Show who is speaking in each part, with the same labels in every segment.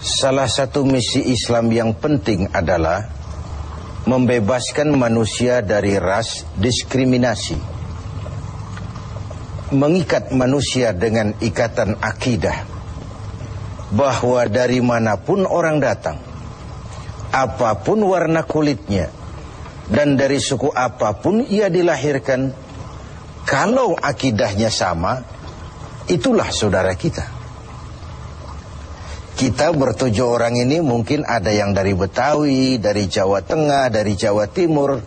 Speaker 1: Salah satu misi Islam yang penting adalah membebaskan manusia dari ras diskriminasi. Mengikat manusia dengan ikatan akidah bahwa dari mana pun orang datang, apa pun warna kulitnya, dan dari suku apa pun ia dilahirkan, kalau akidahnya sama, itulah saudara kita. Kita bertujuh orang ini mungkin ada yang dari Betawi, dari Jawa Tengah, dari Jawa Timur.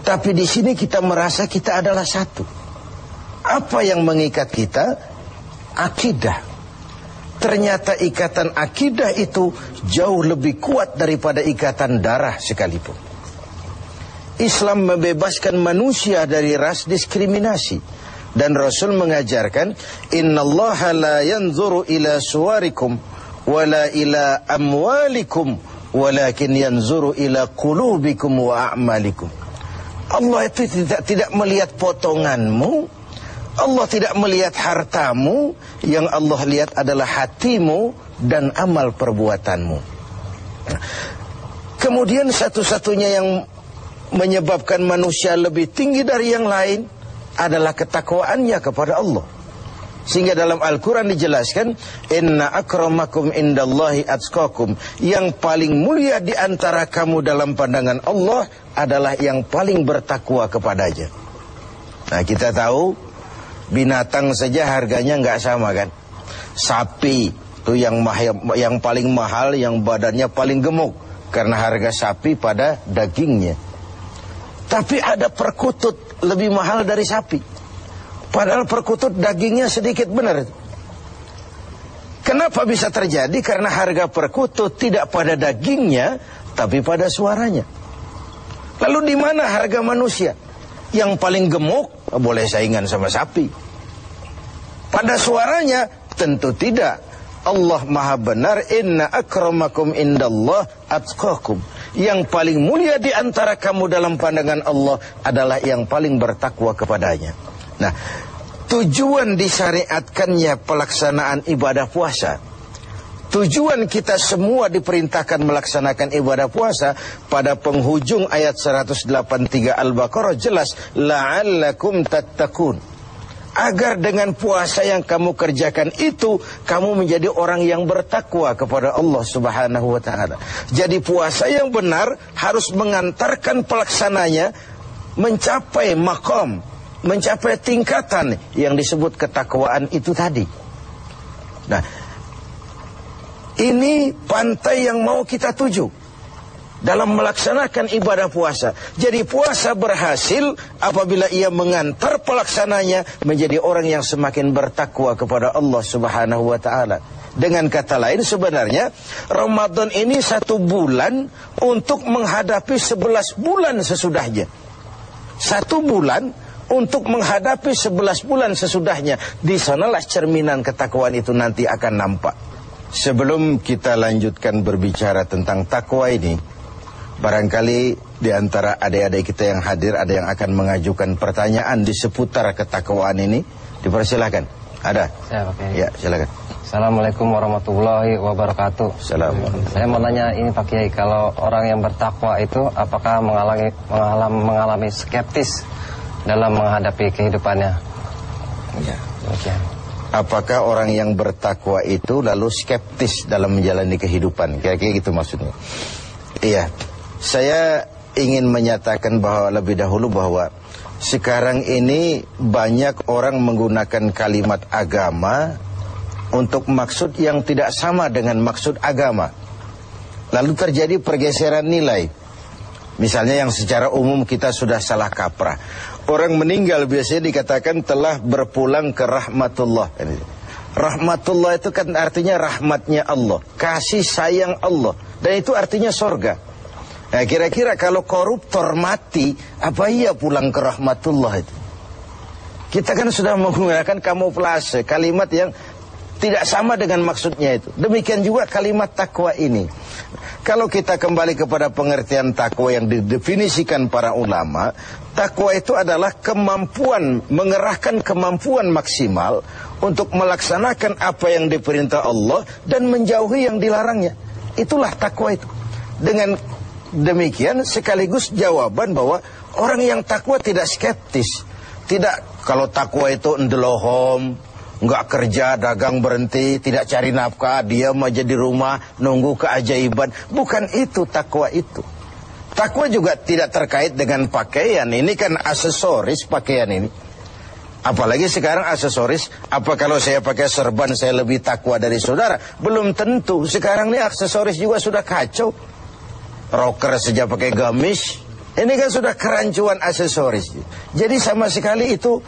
Speaker 1: Tapi di sini kita merasa kita adalah satu. Apa yang mengikat kita? Akidah. Ternyata ikatan akidah itu jauh lebih kuat daripada ikatan darah sekalipun. Islam membebaskan manusia dari ras diskriminasi. Dan Rasul mengajarkan, Inna Allah la yanzuru ila suwarikum wala ila amwalikum walakin yanzuru ila qulubikum wa. Allah itu tidak tidak melihat potonganmu, Allah tidak melihat hartamu, yang Allah lihat adalah hatimu dan amal perbuatanmu. Kemudian satu-satunya yang menyebabkan manusia lebih tinggi dari yang lain adalah ketakwaannya kepada Allah. Sehingga dalam Al-Quran dijelaskan Inna akramakum indallahi atskakum Yang paling mulia di antara kamu dalam pandangan Allah Adalah yang paling bertakwa kepadanya. Nah kita tahu Binatang saja harganya nggak sama kan? Sapi itu yang, yang paling mahal Yang badannya paling gemuk Karena harga sapi pada dagingnya. Tapi ada perkutut lebih mahal dari sapi Padahal perkutut dagingnya sedikit benar. Kenapa bisa terjadi? Karena harga perkutut tidak pada dagingnya, tapi pada suaranya. Lalu di mana harga manusia? Yang paling gemuk boleh saingan sama sapi. Pada suaranya tentu tidak. Allah maha benar Inna akramakum indallah atqakum Yang paling mulia di antara kamu dalam pandangan Allah Adalah yang paling bertakwa kepadanya Nah, tujuan disyariatkannya pelaksanaan ibadah puasa Tujuan kita semua diperintahkan melaksanakan ibadah puasa pada penghujung ayat 183 Al-Baqarah jelas la'allakum tattaqun. Agar dengan puasa yang kamu kerjakan itu kamu menjadi orang yang bertakwa kepada Allah Subhanahu wa taala. Jadi puasa yang benar harus mengantarkan pelaksananya mencapai makom mencapai tingkatan yang disebut ketakwaan itu tadi. Nah, ini pantai yang mau kita tuju dalam melaksanakan ibadah puasa. Jadi puasa berhasil apabila ia mengantar pelaksananya menjadi orang yang semakin bertakwa kepada Allah Subhanahu wa taala. Dengan kata lain sebenarnya Ramadan ini satu bulan untuk menghadapi sebelas bulan sesudahnya. Satu bulan untuk menghadapi sebelas bulan sesudahnya. Di sanalah cerminan ketakwaan itu nanti akan nampak. Sebelum kita lanjutkan berbicara tentang takwa ini, barangkali di antara adik-adik kita yang hadir ada yang akan mengajukan pertanyaan di seputar ketakwaan ini. Dipersilakan. Ada?
Speaker 2: Saya pakai.
Speaker 1: Ya, silakan.
Speaker 2: Assalamualaikum warahmatullahi wabarakatuh.
Speaker 1: Assalamualaikum.
Speaker 2: Saya mau nanya ini Pak Kiai, kalau orang yang bertakwa itu apakah mengalami mengalami, mengalami skeptis dalam menghadapi kehidupannya.
Speaker 1: Ya. Apakah orang yang bertakwa itu lalu skeptis dalam menjalani kehidupan? Kira-kira gitu maksudnya. Iya. Saya ingin menyatakan bahwa lebih dahulu bahwa sekarang ini banyak orang menggunakan kalimat agama untuk maksud yang tidak sama dengan maksud agama. Lalu terjadi pergeseran nilai. Misalnya yang secara umum kita sudah salah kaprah. Orang meninggal biasanya dikatakan telah berpulang ke rahmatullah. Rahmatullah itu kan artinya rahmatnya Allah. Kasih sayang Allah. Dan itu artinya sorga. Nah kira-kira kalau koruptor mati, apa iya pulang ke rahmatullah itu? Kita kan sudah menggunakan kamuflase, kalimat yang tidak sama dengan maksudnya itu. Demikian juga kalimat takwa ini. Kalau kita kembali kepada pengertian takwa yang didefinisikan para ulama, takwa itu adalah kemampuan mengerahkan kemampuan maksimal untuk melaksanakan apa yang diperintah Allah dan menjauhi yang dilarangnya. Itulah takwa itu. Dengan demikian sekaligus jawaban bahwa orang yang takwa tidak skeptis. Tidak kalau takwa itu ndelohom, nggak kerja, dagang berhenti, tidak cari nafkah, diam aja di rumah, nunggu keajaiban. Bukan itu takwa itu. Takwa juga tidak terkait dengan pakaian. Ini kan aksesoris pakaian ini. Apalagi sekarang aksesoris, apa kalau saya pakai serban saya lebih takwa dari saudara? Belum tentu. Sekarang ini aksesoris juga sudah kacau. Rocker sejak pakai gamis. Ini kan sudah kerancuan aksesoris. Jadi sama sekali itu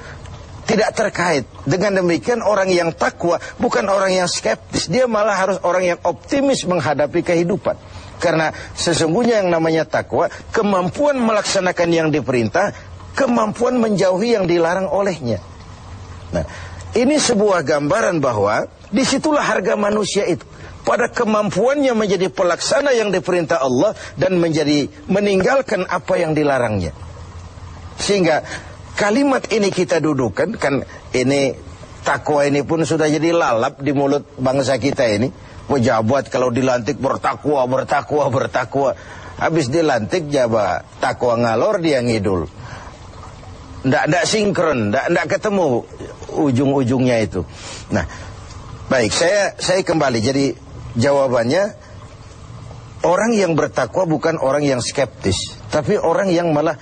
Speaker 1: tidak terkait. Dengan demikian orang yang takwa bukan orang yang skeptis. Dia malah harus orang yang optimis menghadapi kehidupan. Karena sesungguhnya yang namanya takwa, kemampuan melaksanakan yang diperintah, kemampuan menjauhi yang dilarang olehnya. Nah, ini sebuah gambaran bahwa di situlah harga manusia itu. Pada kemampuannya menjadi pelaksana yang diperintah Allah dan menjadi meninggalkan apa yang dilarangnya. Sehingga kalimat ini kita dudukan kan ini takwa ini pun sudah jadi lalap di mulut bangsa kita ini. Pejabat kalau dilantik bertakwa, bertakwa, bertakwa. Habis dilantik jabat takwa ngalor dia ngidul. Ndak ndak sinkron, ndak ndak ketemu ujung-ujungnya itu. Nah, baik saya saya kembali. Jadi jawabannya orang yang bertakwa bukan orang yang skeptis, tapi orang yang malah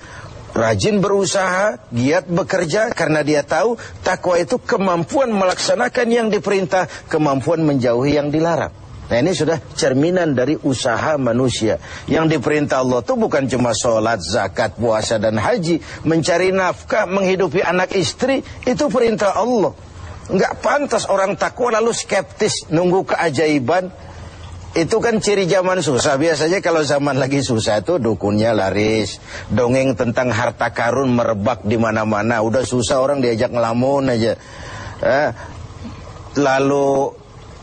Speaker 1: rajin berusaha, giat bekerja karena dia tahu takwa itu kemampuan melaksanakan yang diperintah, kemampuan menjauhi yang dilarang. Nah ini sudah cerminan dari usaha manusia. Yang diperintah Allah itu bukan cuma sholat, zakat, puasa, dan haji. Mencari nafkah, menghidupi anak istri, itu perintah Allah. Enggak pantas orang takwa lalu skeptis, nunggu keajaiban. Itu kan ciri zaman susah. Biasanya kalau zaman lagi susah itu dukunnya laris. Dongeng tentang harta karun merebak di mana-mana. Udah susah orang diajak ngelamun aja. Eh, lalu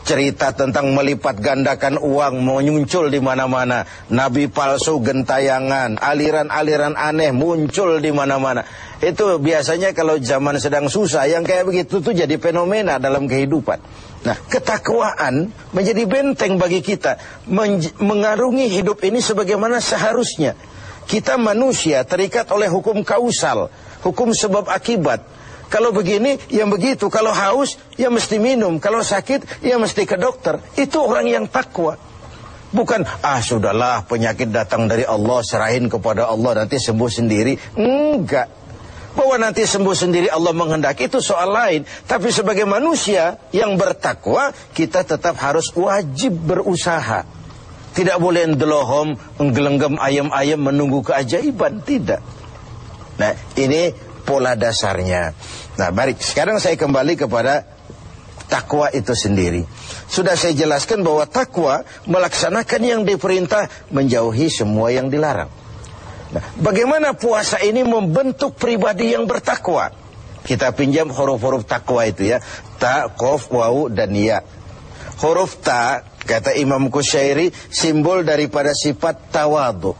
Speaker 1: cerita tentang melipat gandakan uang muncul di mana-mana. Nabi palsu gentayangan, aliran-aliran aneh muncul di mana-mana. Itu biasanya kalau zaman sedang susah yang kayak begitu tuh jadi fenomena dalam kehidupan. Nah, ketakwaan menjadi benteng bagi kita mengarungi hidup ini sebagaimana seharusnya. Kita manusia terikat oleh hukum kausal, hukum sebab akibat. Kalau begini, ya begitu. Kalau haus, ya mesti minum. Kalau sakit, ya mesti ke dokter. Itu orang yang takwa. Bukan, ah sudahlah penyakit datang dari Allah, serahin kepada Allah, nanti sembuh sendiri. Enggak. Bahwa nanti sembuh sendiri Allah menghendaki itu soal lain. Tapi sebagai manusia yang bertakwa, kita tetap harus wajib berusaha. Tidak boleh endelohom, menggelenggam ayam-ayam menunggu keajaiban. Tidak. Nah, ini pola dasarnya. Nah, baik. Sekarang saya kembali kepada takwa itu sendiri. Sudah saya jelaskan bahwa takwa melaksanakan yang diperintah, menjauhi semua yang dilarang. Nah, bagaimana puasa ini membentuk pribadi yang bertakwa? Kita pinjam huruf-huruf takwa itu ya. Ta, kof, wau, dan ya. Huruf ta, kata Imam Kusyairi, simbol daripada sifat tawadu.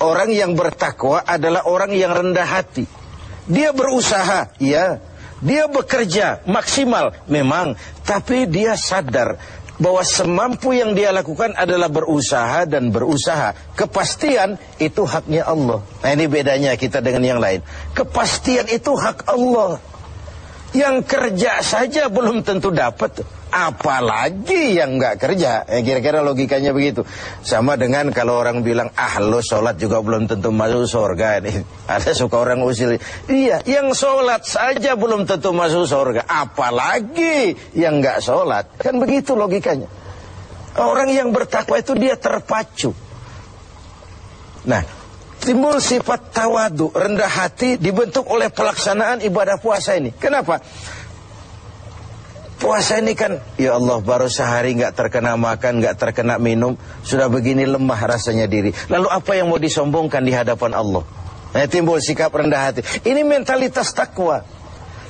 Speaker 1: Orang yang bertakwa adalah orang yang rendah hati. Dia berusaha, ya. Dia bekerja maksimal, memang. Tapi dia sadar bahwa semampu yang dia lakukan adalah berusaha dan berusaha. Kepastian itu haknya Allah. Nah ini bedanya kita dengan yang lain. Kepastian itu hak Allah. Yang kerja saja belum tentu dapat apalagi yang nggak kerja. Eh, kira-kira logikanya begitu. Sama dengan kalau orang bilang, ah lo sholat juga belum tentu masuk surga. Ini ada suka orang usil. Iya, yang sholat saja belum tentu masuk surga. Apalagi yang nggak sholat. Kan begitu logikanya. Orang yang bertakwa itu dia terpacu. Nah, timbul sifat tawadu, rendah hati dibentuk oleh pelaksanaan ibadah puasa ini. Kenapa? Puasa ini kan, ya Allah baru sehari nggak terkena makan, nggak terkena minum, sudah begini lemah rasanya diri. Lalu apa yang mau disombongkan di hadapan Allah? Nah, timbul sikap rendah hati. Ini mentalitas takwa.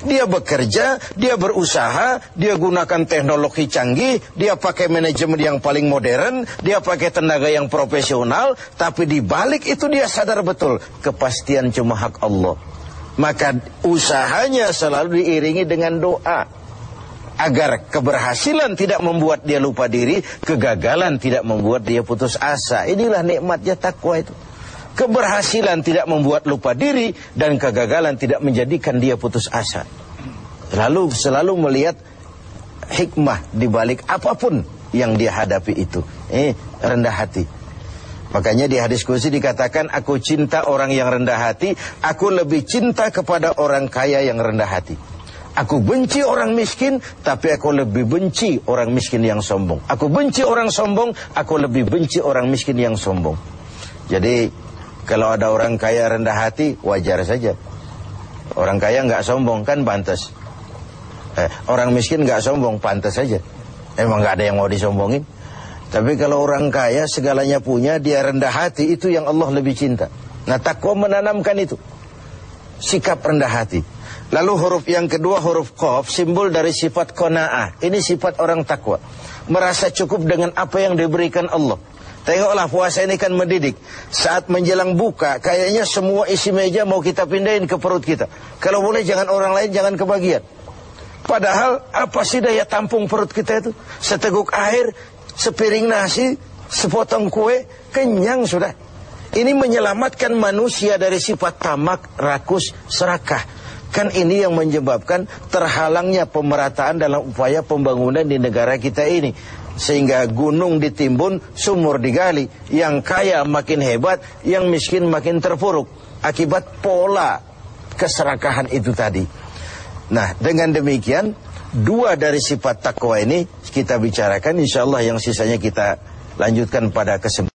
Speaker 1: Dia bekerja, dia berusaha, dia gunakan teknologi canggih, dia pakai manajemen yang paling modern, dia pakai tenaga yang profesional, tapi di balik itu dia sadar betul kepastian cuma hak Allah. Maka usahanya selalu diiringi dengan doa. agar keberhasilan tidak membuat dia lupa diri, kegagalan tidak membuat dia putus asa. Inilah nikmatnya takwa itu. Keberhasilan tidak membuat lupa diri dan kegagalan tidak menjadikan dia putus asa. Lalu selalu melihat hikmah di balik apa pun yang dia hadapi itu. Eh, rendah hati. Makanya di hadis kursi dikatakan aku cinta orang yang rendah hati, aku lebih cinta kepada orang kaya yang rendah hati. Aku benci orang miskin, tapi aku lebih benci orang miskin yang sombong. Aku benci orang sombong, aku lebih benci orang miskin yang sombong. Jadi kalau ada orang kaya rendah hati, wajar saja. Orang kaya nggak sombong kan pantas. Eh, orang miskin nggak sombong pantas saja. Emang nggak ada yang mau disombongin. Tapi kalau orang kaya segalanya punya, dia rendah hati, itu yang Allah lebih cinta. Nah takwa menanamkan itu. Sikap rendah hati. Lalu huruf yang kedua huruf Qaf simbol dari sifat kona'ah. Ini sifat orang takwa. Merasa cukup dengan apa yang diberikan Allah. Tengoklah puasa ini kan mendidik. Saat menjelang buka, kayaknya semua isi meja mau kita pindahin ke perut kita. Kalau boleh jangan orang lain, jangan kebagian. Padahal apa sih daya tampung perut kita itu? Seteguk air, sepiring nasi, sepotong kue, kenyang sudah. Ini menyelamatkan manusia dari sifat tamak, rakus, serakah. Kan ini yang menyebabkan terhalangnya pemerataan dalam upaya pembangunan di negara kita ini. Sehingga gunung ditimbun, sumur digali. Yang kaya makin hebat, yang miskin makin terpuruk. Akibat pola keserakahan itu tadi. Nah, dengan demikian, dua dari sifat takwa ini kita bicarakan. Insya Allah yang sisanya kita lanjutkan pada kesempatan.